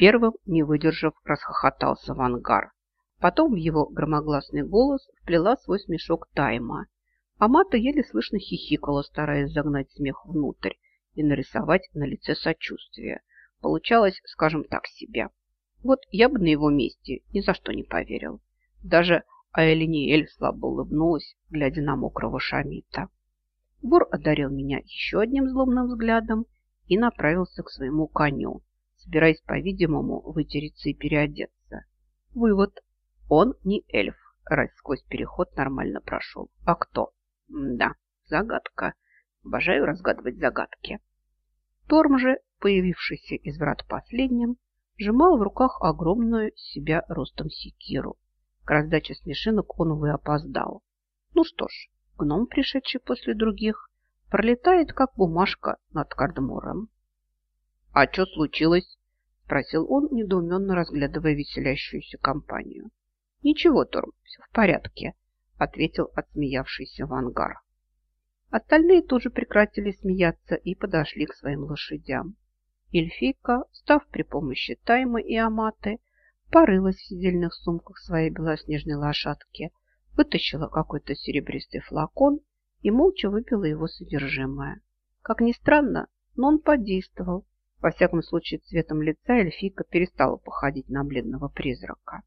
Первым, не выдержав, расхохотался в ангар. Потом в его громогласный голос вплела свой смешок Тайма. А Мата еле слышно хихикала, стараясь загнать смех внутрь и нарисовать на лице сочувствие. Получалось, скажем так, себе. Вот я бы на его месте ни за что не поверил. Даже Аэлиниэль слабо улыбнулась, глядя на мокрого Шамита. Вор одарил меня еще одним злобным взглядом и направился к своему коню, собираясь, по-видимому, вытереться и переодеться. Вывод. Он не эльф, раз сквозь переход нормально прошел. А кто? Да, загадка. Обожаю разгадывать загадки. Торм же, появившийся из врат последним, сжимал в руках огромную себя ростом секиру. К раздаче смешинок он, увы, опоздал. Ну что ж, гном, пришедший после других, пролетает, как бумажка над Кардмором. — А что случилось? — спросил он, недоуменно разглядывая веселящуюся компанию. «Ничего, Торм, все в порядке», – ответил отсмеявшийся Вангар. Остальные тоже прекратили смеяться и подошли к своим лошадям. Эльфийка, став при помощи Таймы и Аматы, порылась в сидельных сумках своей белоснежной лошадки, вытащила какой-то серебристый флакон и молча выпила его содержимое. Как ни странно, но он подействовал. Во всяком случае, цветом лица эльфийка перестала походить на бледного призрака.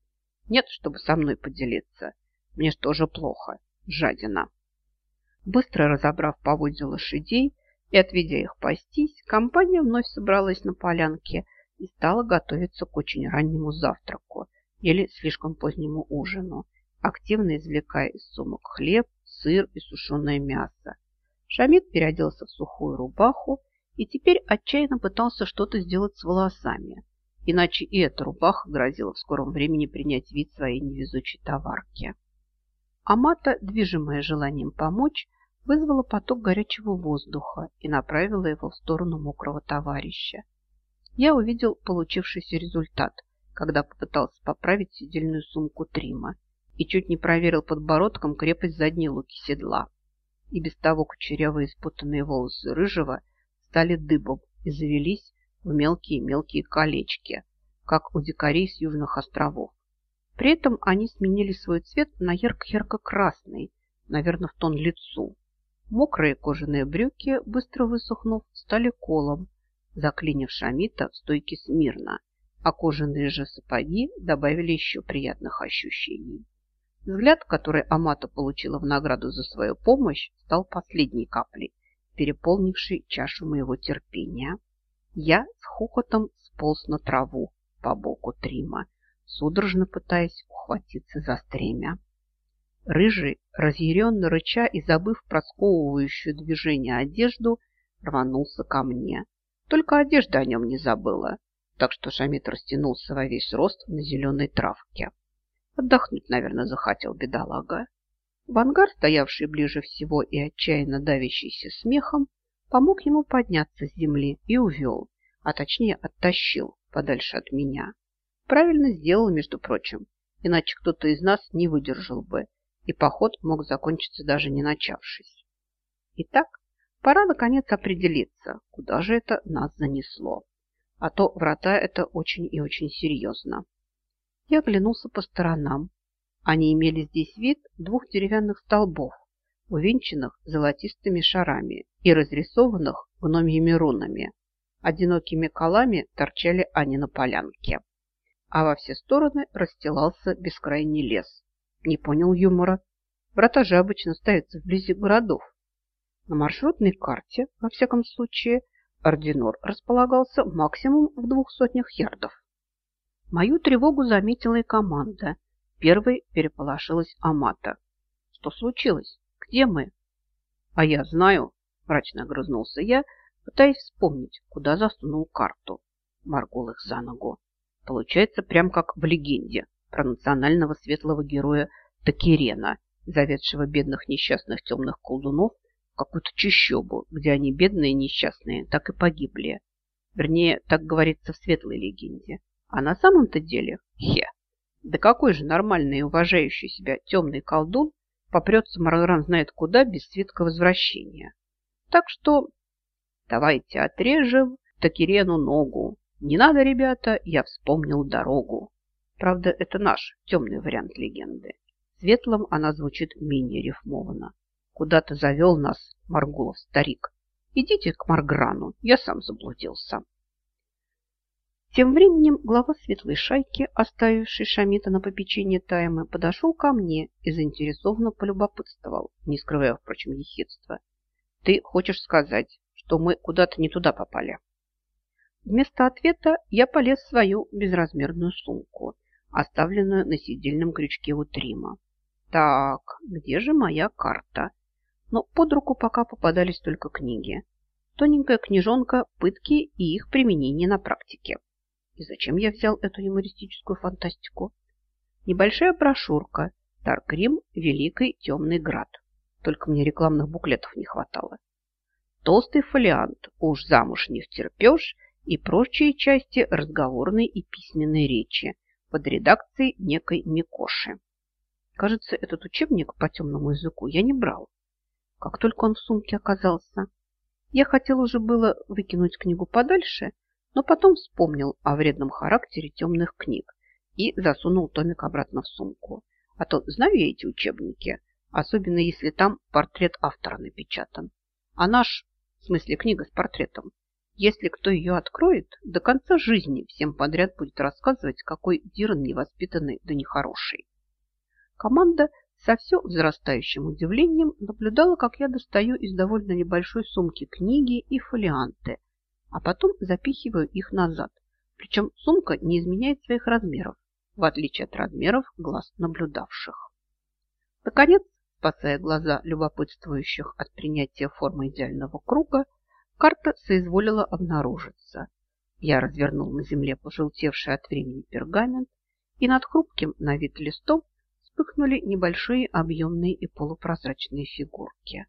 Нет, чтобы со мной поделиться. Мне ж тоже плохо. Жадина. Быстро разобрав поводья лошадей и отведя их пастись, компания вновь собралась на полянке и стала готовиться к очень раннему завтраку или слишком позднему ужину, активно извлекая из сумок хлеб, сыр и сушеное мясо. Шамид переоделся в сухую рубаху и теперь отчаянно пытался что-то сделать с волосами иначе и эта рубаха грозила в скором времени принять вид своей невезучей товарки. Амата, движимая желанием помочь, вызвала поток горячего воздуха и направила его в сторону мокрого товарища. Я увидел получившийся результат, когда попытался поправить сидельную сумку Трима и чуть не проверил подбородком крепость задней луки седла. И без того кучерявые спутанные волосы рыжего стали дыбом и завелись в мелкие-мелкие колечки, как у дикарей с южных островов. При этом они сменили свой цвет на ярко-ярко-красный, наверное, в тон лицу. Мокрые кожаные брюки, быстро высохнув, стали колом, заклинив Шамита в стойке смирно, а кожаные же сапоги добавили еще приятных ощущений. Взгляд, который Амата получила в награду за свою помощь, стал последней каплей, переполнившей чашу моего терпения. Я с хохотом сполз на траву по боку Трима, судорожно пытаясь ухватиться за стремя. Рыжий, разъяренно рыча и забыв про сковывающую движение одежду, рванулся ко мне. Только одежда о нем не забыла, так что Шамид растянулся во весь рост на зеленой травке. Отдохнуть, наверное, захотел бедолага. Вангар, стоявший ближе всего и отчаянно давящийся смехом, помог ему подняться с земли и увел, а точнее оттащил подальше от меня. Правильно сделал, между прочим, иначе кто-то из нас не выдержал бы, и поход мог закончиться даже не начавшись. Итак, пора наконец определиться, куда же это нас занесло. А то врата это очень и очень серьезно. Я оглянулся по сторонам. Они имели здесь вид двух деревянных столбов, увенчанных золотистыми шарами и разрисованных гномьими рунами. Одинокими колами торчали они на полянке, а во все стороны расстилался бескрайний лес. Не понял юмора. Врата же обычно ставятся вблизи городов. На маршрутной карте, во всяком случае, Ординор располагался максимум в двух сотнях ярдов. Мою тревогу заметила и команда. Первой переполошилась Амата. Что случилось? Где мы? А я знаю, мрачно огрызнулся я, пытаясь вспомнить, куда засунул карту. Моргол их за ногу. Получается прям как в легенде про национального светлого героя Такирена, заведшего бедных несчастных темных колдунов в какую-то чащобу, где они бедные несчастные так и погибли. Вернее, так говорится в светлой легенде. А на самом-то деле, хе, да какой же нормальный и уважающий себя темный колдун попрется Маргран знает куда без свитка возвращения. Так что давайте отрежем Такирену ногу, Не надо, ребята, я вспомнил дорогу. Правда, это наш темный вариант легенды. Светлым она звучит менее рифмованно. Куда-то завел нас Маргулов старик. Идите к Марграну, я сам заблудился. Тем временем глава светлой шайки, оставивший Шамита на попечение Таймы, подошел ко мне и заинтересованно полюбопытствовал, не скрывая, впрочем, ехидства. «Ты хочешь сказать, что мы куда-то не туда попали?» Вместо ответа я полез в свою безразмерную сумку, оставленную на сидельном крючке у Трима. Так, где же моя карта? Но под руку пока попадались только книги. Тоненькая книжонка «Пытки и их применение на практике». И зачем я взял эту юмористическую фантастику? Небольшая брошюрка «Таркрим. Великий темный град». Только мне рекламных буклетов не хватало. Толстый фолиант «Уж замуж не втерпешь» и прочие части разговорной и письменной речи под редакцией некой Микоши. Кажется, этот учебник по темному языку я не брал. Как только он в сумке оказался, я хотел уже было выкинуть книгу подальше, но потом вспомнил о вредном характере темных книг и засунул томик обратно в сумку. А то знаю я эти учебники, особенно если там портрет автора напечатан. А наш, в смысле книга с портретом, если кто ее откроет, до конца жизни всем подряд будет рассказывать, какой Диран невоспитанный да нехороший. Команда со все взрастающим удивлением наблюдала, как я достаю из довольно небольшой сумки книги и фолианты, а потом запихиваю их назад. Причем сумка не изменяет своих размеров, в отличие от размеров глаз наблюдавших. Наконец, спасая глаза любопытствующих от принятия формы идеального круга, карта соизволила обнаружиться. Я развернул на земле пожелтевший от времени пергамент, и над хрупким на вид листом вспыхнули небольшие объемные и полупрозрачные фигурки.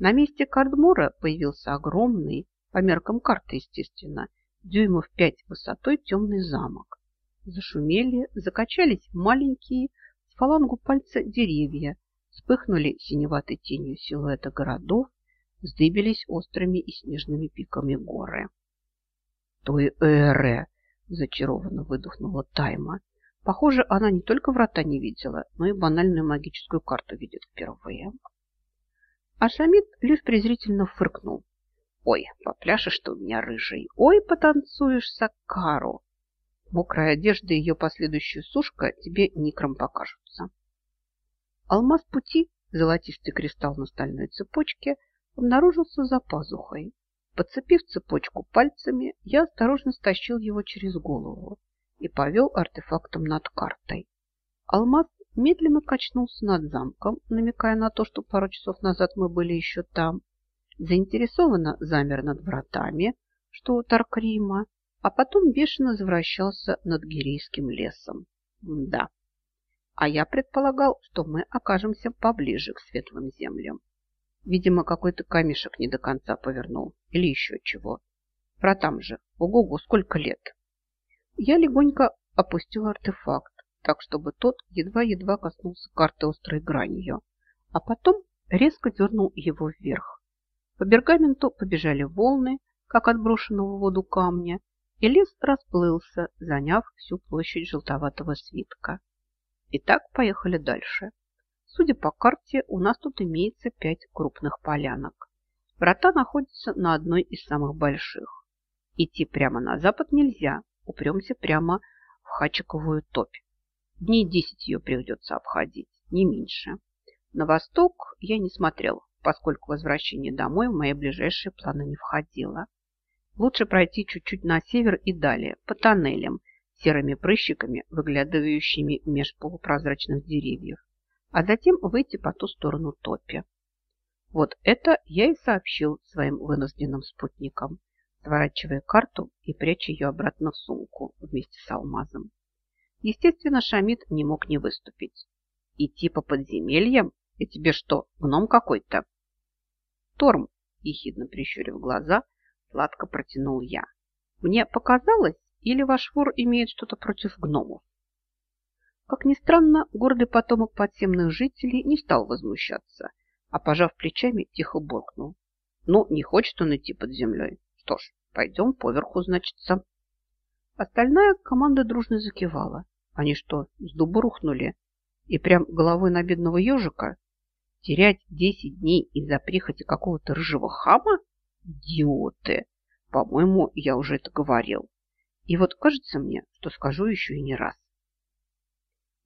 На месте Кардмора появился огромный, по меркам карты, естественно, дюймов пять высотой темный замок. Зашумели, закачались маленькие с фалангу пальца деревья, вспыхнули синеватой тенью силуэта городов, вздыбились острыми и снежными пиками горы. «Той эре!» – зачарованно выдохнула Тайма. Похоже, она не только врата не видела, но и банальную магическую карту видит впервые. А Шамид лишь презрительно фыркнул. Ой, попляшешь ты у меня рыжий. Ой, потанцуешь сакару. Мокрая одежда и ее последующая сушка тебе никром покажутся. Алмаз пути, золотистый кристалл на стальной цепочке, обнаружился за пазухой. Подцепив цепочку пальцами, я осторожно стащил его через голову и повел артефактом над картой. Алмаз медленно качнулся над замком, намекая на то, что пару часов назад мы были еще там, заинтересованно замер над вратами, что у Таркрима, а потом бешено завращался над Гирейским лесом. Да. А я предполагал, что мы окажемся поближе к светлым землям. Видимо, какой-то камешек не до конца повернул. Или еще чего. Вратам же. Ого-го, сколько лет. Я легонько опустил артефакт, так, чтобы тот едва-едва коснулся карты острой гранью, а потом резко дернул его вверх. По пергаменту побежали волны, как от брошенного в воду камня, и лес расплылся, заняв всю площадь желтоватого свитка. Итак, поехали дальше. Судя по карте, у нас тут имеется пять крупных полянок. Врата находятся на одной из самых больших. Идти прямо на запад нельзя, упремся прямо в Хачиковую топь. Дней десять ее придется обходить, не меньше. На восток я не смотрел, поскольку возвращение домой в мои ближайшие планы не входило. Лучше пройти чуть-чуть на север и далее, по тоннелям, серыми прыщиками, выглядывающими меж полупрозрачных деревьев, а затем выйти по ту сторону топи. Вот это я и сообщил своим вынужденным спутникам, сворачивая карту и пряча ее обратно в сумку вместе с алмазом. Естественно, Шамид не мог не выступить. Идти по подземельям? И тебе что, гном какой-то? Торм, ехидно прищурив глаза, сладко протянул я. Мне показалось, или ваш вор имеет что-то против гномов? Как ни странно, гордый потомок подземных жителей не стал возмущаться, а, пожав плечами, тихо буркнул. Ну, не хочет он идти под землей. Что ж, пойдем поверху, значится. Остальная команда дружно закивала. Они что, с дуба рухнули? И прям головой на бедного ежика? Терять десять дней из-за прихоти какого-то рыжего хама? Идиоты! По-моему, я уже это говорил. И вот кажется мне, что скажу еще и не раз.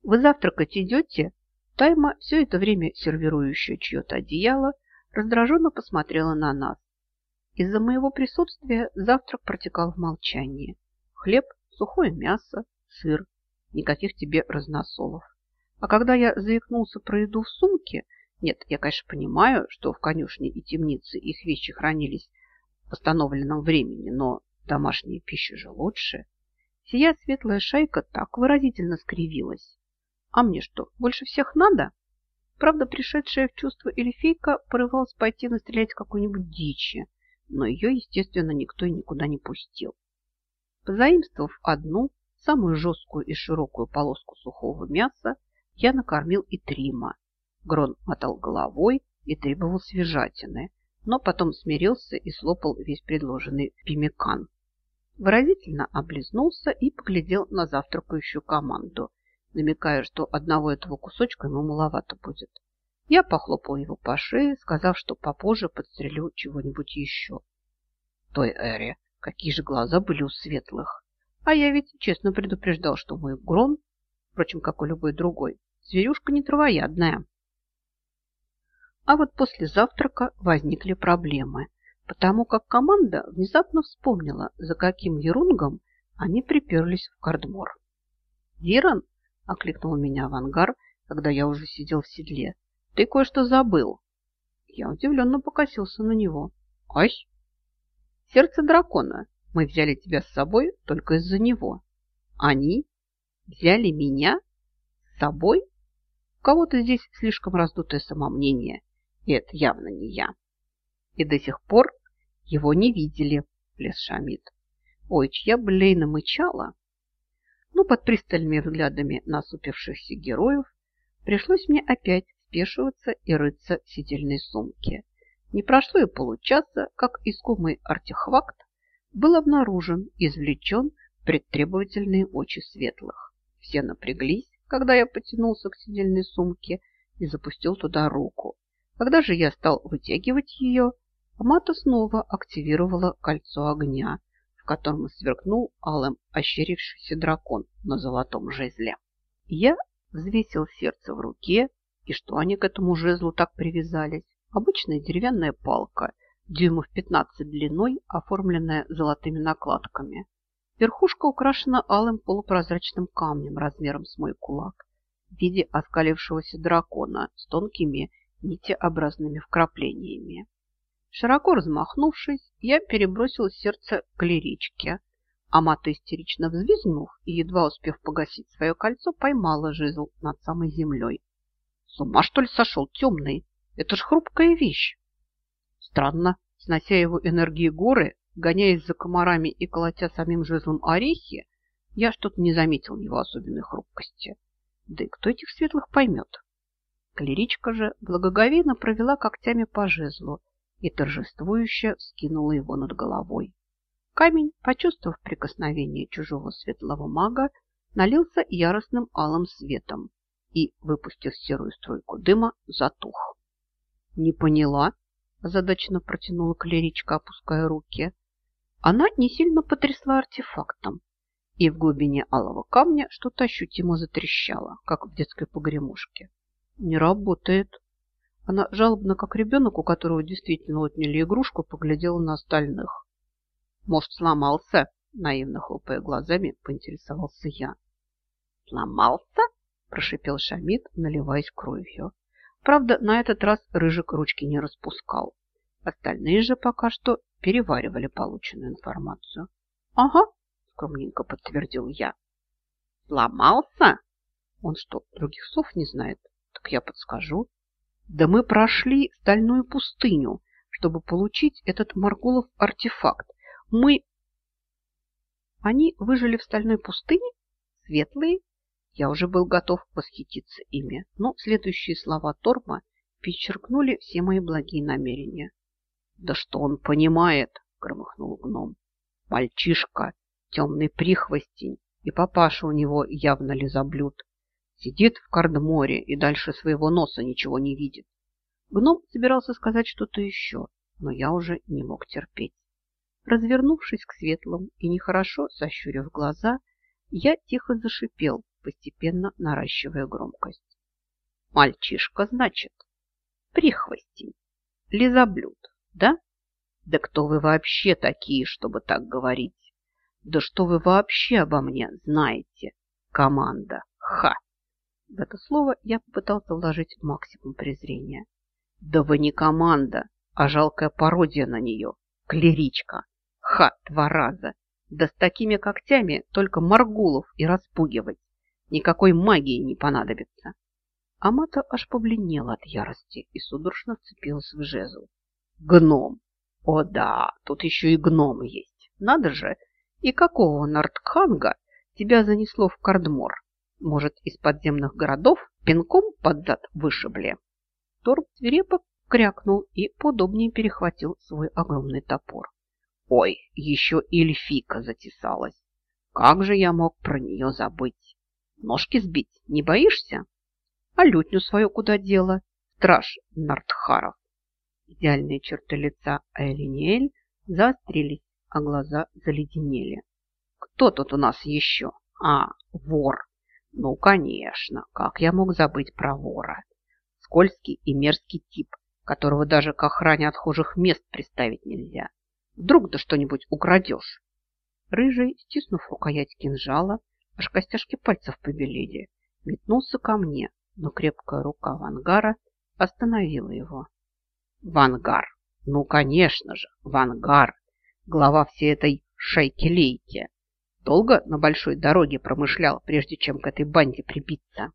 Вы завтракать идете? Тайма, все это время сервирующая чье-то одеяло, раздраженно посмотрела на нас. Из-за моего присутствия завтрак протекал в молчании. Хлеб, сухое мясо, сыр. Никаких тебе разносолов. А когда я заикнулся про еду в сумке, нет, я, конечно, понимаю, что в конюшне и темнице их вещи хранились в восстановленном времени, но домашняя пища же лучше. Сия светлая шайка так выразительно скривилась. А мне что, больше всех надо? Правда, пришедшая в чувство эльфийка порывалась пойти настрелять какой-нибудь дичи, но ее, естественно, никто и никуда не пустил. Позаимствовав одну, самую жесткую и широкую полоску сухого мяса, я накормил и Трима. Грон мотал головой и требовал свежатины, но потом смирился и слопал весь предложенный пимикан. Выразительно облизнулся и поглядел на завтракающую команду, намекая, что одного этого кусочка ему маловато будет. Я похлопал его по шее, сказав, что попозже подстрелю чего-нибудь еще. Той Эре, какие же глаза были у светлых. А я ведь честно предупреждал, что мой грон, впрочем, как и любой другой, зверюшка не травоядная. А вот после завтрака возникли проблемы, потому как команда внезапно вспомнила, за каким ерунгом они приперлись в Кардмор. «Диран!» – окликнул меня в ангар, когда я уже сидел в седле. «Ты кое-что забыл!» Я удивленно покосился на него. «Ась!» «Сердце дракона. Мы взяли тебя с собой только из-за него. Они взяли меня с собой? У кого-то здесь слишком раздутое самомнение, и это явно не я. И до сих пор его не видели, лес Шамид. Ой, чья блейна мычала. Ну, под пристальными взглядами насупившихся героев пришлось мне опять спешиваться и рыться в сидельной сумке. Не прошло и получаса, как искомый артефакт был обнаружен и извлечен пред требовательные очи светлых. Все напряглись, когда я потянулся к сидельной сумке и запустил туда руку. Когда же я стал вытягивать ее, Амата снова активировала кольцо огня, в котором сверкнул алым ощерившийся дракон на золотом жезле. Я взвесил сердце в руке, и что они к этому жезлу так привязались? Обычная деревянная палка, дюймов 15 длиной, оформленная золотыми накладками. Верхушка украшена алым полупрозрачным камнем размером с мой кулак в виде оскалившегося дракона с тонкими нитеобразными вкраплениями. Широко размахнувшись, я перебросил сердце к лиричке. Амата, истерично взвизгнув и едва успев погасить свое кольцо, поймала жезл над самой землей. С ума, что ли, сошел темный? Это ж хрупкая вещь. Странно, снося его энергии горы, гоняясь за комарами и колотя самим жезлом орехи, я что-то не заметил его особенной хрупкости. Да и кто этих светлых поймет? Клеричка же благоговейно провела когтями по жезлу и торжествующе скинула его над головой. Камень, почувствовав прикосновение чужого светлого мага, налился яростным алым светом и, выпустив серую струйку дыма, затух. «Не поняла?» – озадаченно протянула клеричка, опуская руки. Она не сильно потрясла артефактом, и в глубине алого камня что-то ощутимо затрещало, как в детской погремушке. «Не работает!» Она жалобно, как ребенок, у которого действительно отняли игрушку, поглядела на остальных. «Может, сломался?» – наивно хлопая глазами, поинтересовался я. «Сломался?» – прошипел Шамид, наливаясь кровью. Правда, на этот раз Рыжик ручки не распускал. Остальные же пока что переваривали полученную информацию. «Ага», – скромненько подтвердил я. «Сломался?» Он что, других слов не знает? Я подскажу. Да мы прошли стальную пустыню, чтобы получить этот Маргулов артефакт. Мы... Они выжили в стальной пустыне? Светлые? Я уже был готов восхититься ими, но следующие слова Торма перечеркнули все мои благие намерения. «Да что он понимает?» – громыхнул гном. «Мальчишка! темный прихвостень, и папаша у него явно лизоблюд. Сидит в кардморе и дальше своего носа ничего не видит. Гном собирался сказать что-то еще, но я уже не мог терпеть. Развернувшись к светлым и нехорошо сощурив глаза, я тихо зашипел, постепенно наращивая громкость. Мальчишка, значит, прихвостень, лизоблюд, да? Да кто вы вообще такие, чтобы так говорить? Да что вы вообще обо мне знаете? Команда. Ха! В это слово я попытался вложить максимум презрения. Да вы не команда, а жалкая пародия на нее. Клеричка. Ха, два раза. Да с такими когтями только Маргулов и распугивать. Никакой магии не понадобится. Амата аж побледнела от ярости и судорожно вцепилась в жезл. Гном! О да, тут еще и гном есть. Надо же! И какого Нардханга тебя занесло в Кардмор? Может, из подземных городов пинком под зад вышибли? Торм свирепо крякнул и подобнее перехватил свой огромный топор. Ой, еще и эльфика затесалась. Как же я мог про нее забыть? Ножки сбить не боишься? А лютню свою куда дела? Страж Нартхаров. Идеальные черты лица Элиниэль заострились, а глаза заледенели. Кто тут у нас еще? А, вор. Ну, конечно, как я мог забыть про вора? Скользкий и мерзкий тип, которого даже к охране отхожих мест приставить нельзя. Вдруг да что-нибудь украдешь. Рыжий, стиснув рукоять кинжала, аж костяшки пальцев побелели, метнулся ко мне, но крепкая рука Вангара остановила его. Вангар! Ну, конечно же, Вангар! Глава всей этой шайки-лейки. Долго на большой дороге промышлял, прежде чем к этой банде прибиться.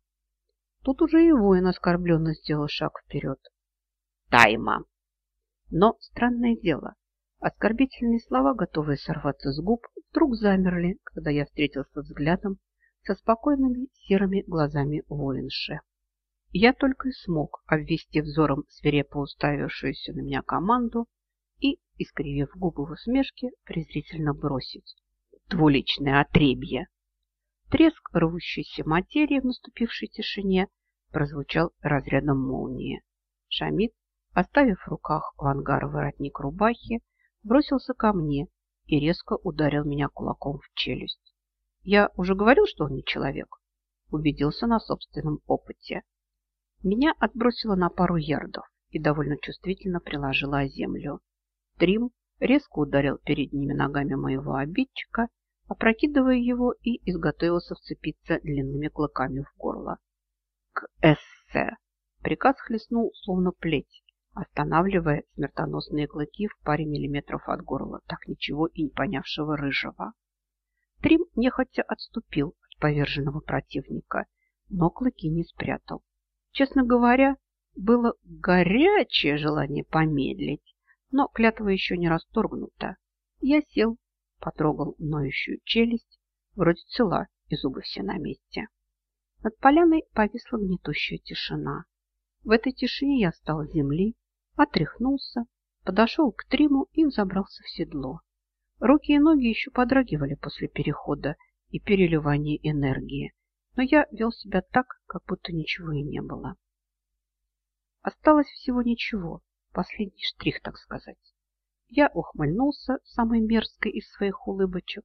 Тут уже и воин оскорбленно сделал шаг вперед. Тайма! Но странное дело, Оскорбительные слова, готовые сорваться с губ, вдруг замерли, когда я встретился взглядом со спокойными серыми глазами воинши. Я только и смог, обвести взором свирепо уставившуюся на меня команду и, искривив губы в усмешке, презрительно бросить. Двуличное отребье! Треск рвущейся материи в наступившей тишине прозвучал разрядом молнии. Шамид, оставив в руках в ангар воротник рубахи, бросился ко мне и резко ударил меня кулаком в челюсть. Я уже говорил, что он не человек. Убедился на собственном опыте. Меня отбросило на пару ярдов и довольно чувствительно приложило о землю. Трим резко ударил передними ногами моего обидчика, опрокидывая его и изготовился вцепиться длинными клыками в горло. К эссе! Приказ хлестнул, словно плеть, останавливая смертоносные клыки в паре миллиметров от горла, так ничего и не понявшего рыжего. Трим нехотя отступил от поверженного противника, но клыки не спрятал. Честно говоря, было горячее желание помедлить, но клятва еще не расторгнута. Я сел, потрогал ноющую челюсть, вроде цела, и зубы все на месте. Над поляной повисла гнетущая тишина. В этой тишине я стал земли отряхнулся, подошел к Триму и взобрался в седло. Руки и ноги еще подрагивали после перехода и переливания энергии, но я вел себя так, как будто ничего и не было. Осталось всего ничего, последний штрих, так сказать. Я ухмыльнулся самой мерзкой из своих улыбочек,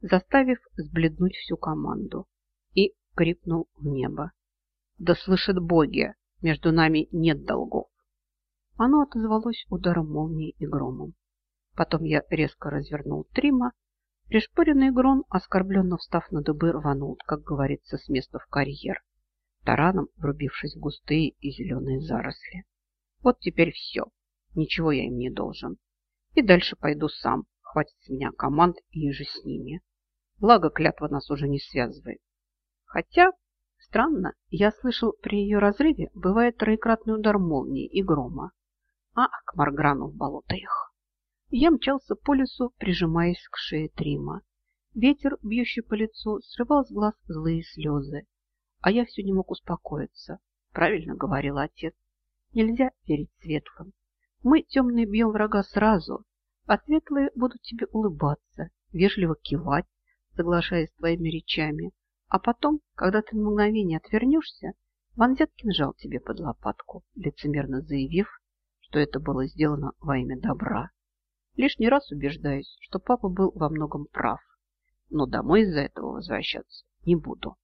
заставив сбледнуть всю команду, и крикнул в небо. Да слышат боги, между нами нет долгов. Оно отозвалось ударом молнии и громом. Потом я резко развернул Трима. Пришпоренный Грон, оскорбленно встав на дыбы, рванул, как говорится, с места в карьер, тараном врубившись в густые и зеленые заросли. Вот теперь все. Ничего я им не должен. И дальше пойду сам. Хватит с меня команд и же с ними. Благо, клятва нас уже не связывает. Хотя, странно, я слышал, при ее разрыве бывает троекратный удар молнии и грома а к Марграну в болото их. Я мчался по лесу, прижимаясь к шее Трима. Ветер, бьющий по лицу, срывал с глаз злые слезы. А я все не мог успокоиться. Правильно говорил отец. Нельзя верить светлым. Мы, темные, бьем врага сразу, а светлые будут тебе улыбаться, вежливо кивать, соглашаясь с твоими речами. А потом, когда ты на мгновение отвернешься, вонзят кинжал тебе под лопатку, лицемерно заявив, что это было сделано во имя добра. Лишний раз убеждаюсь, что папа был во многом прав, но домой из-за этого возвращаться не буду.